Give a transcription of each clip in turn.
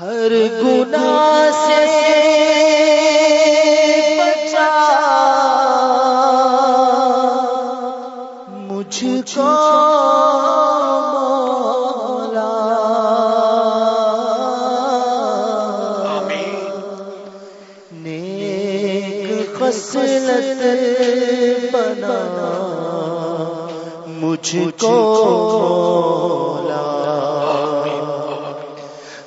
ہر گناہ سے بچا۔ مجھ کو مولا۔ نیک خصلت بنا۔ مجھ کو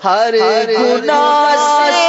ہر گناہ سے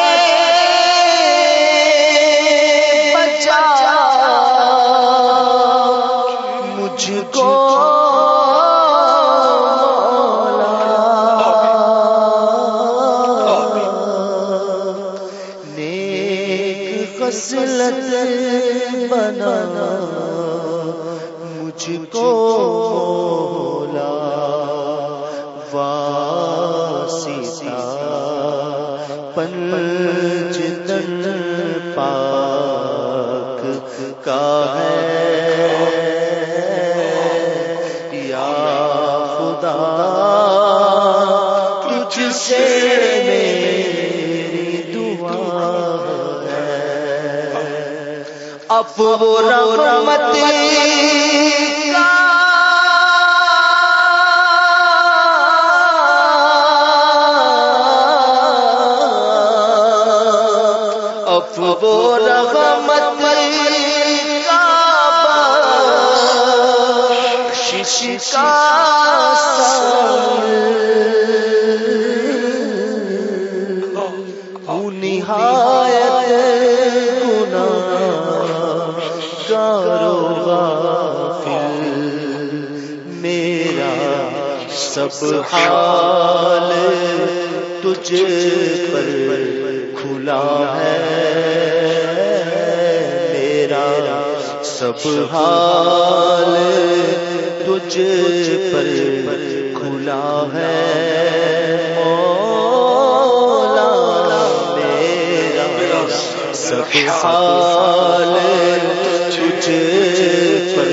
پاک کا ہے۔ یا خدا تجھ سے میری دعا ہے۔ اب وہ رحمت سب حال تجھ پر کھلا ہے۔ سب حال تجھ پر کھلا ہے۔ مولا میرا سب حال تجھ پر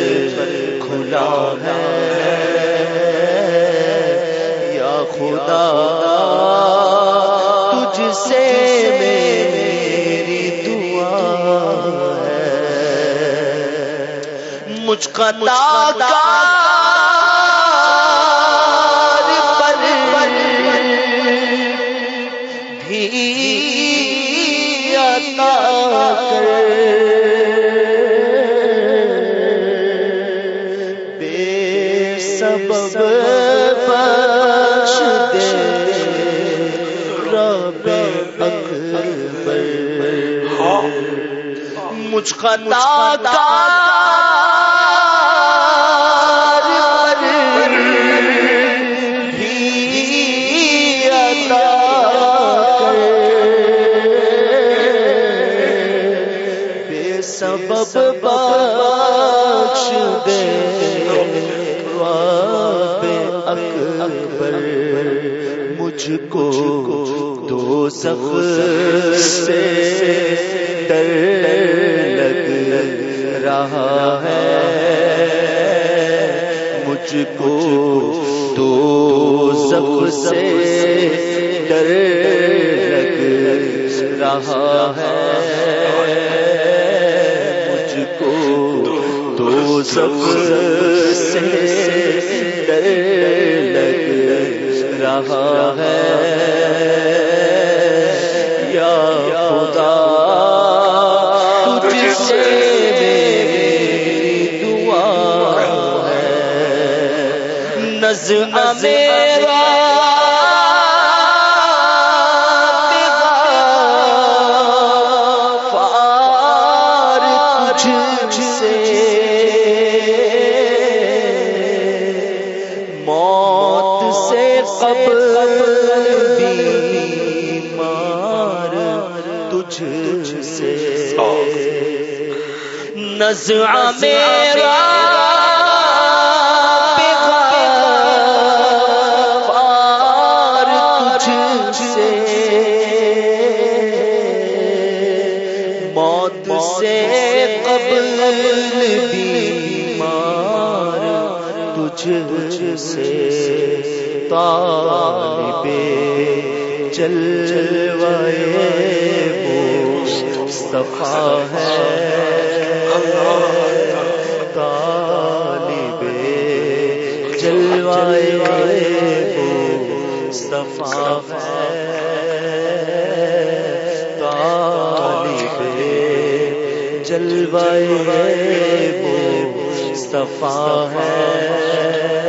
کھلا ہے۔ یا خدا، تجھ سے رب اکبر۔ مجھ کا بخش دے رب اکبر مجھ کو دو سخ سے ڈر لگ رہا ہے۔ مجھ کو دو سخ سے ڈر لگ رہا ہے۔ سب سے لگ رہا ہے۔ یا خدا تجھ سے میری دعا ہے۔ نظر میں قبل بیمار تجھ سے نظر میرا تجھ سے۔ طالب جلوائے مصطفیٰ ہے۔ طالب جلوائے مصطفیٰ ہے۔ طالب جلوائے مصطفیٰ ہے۔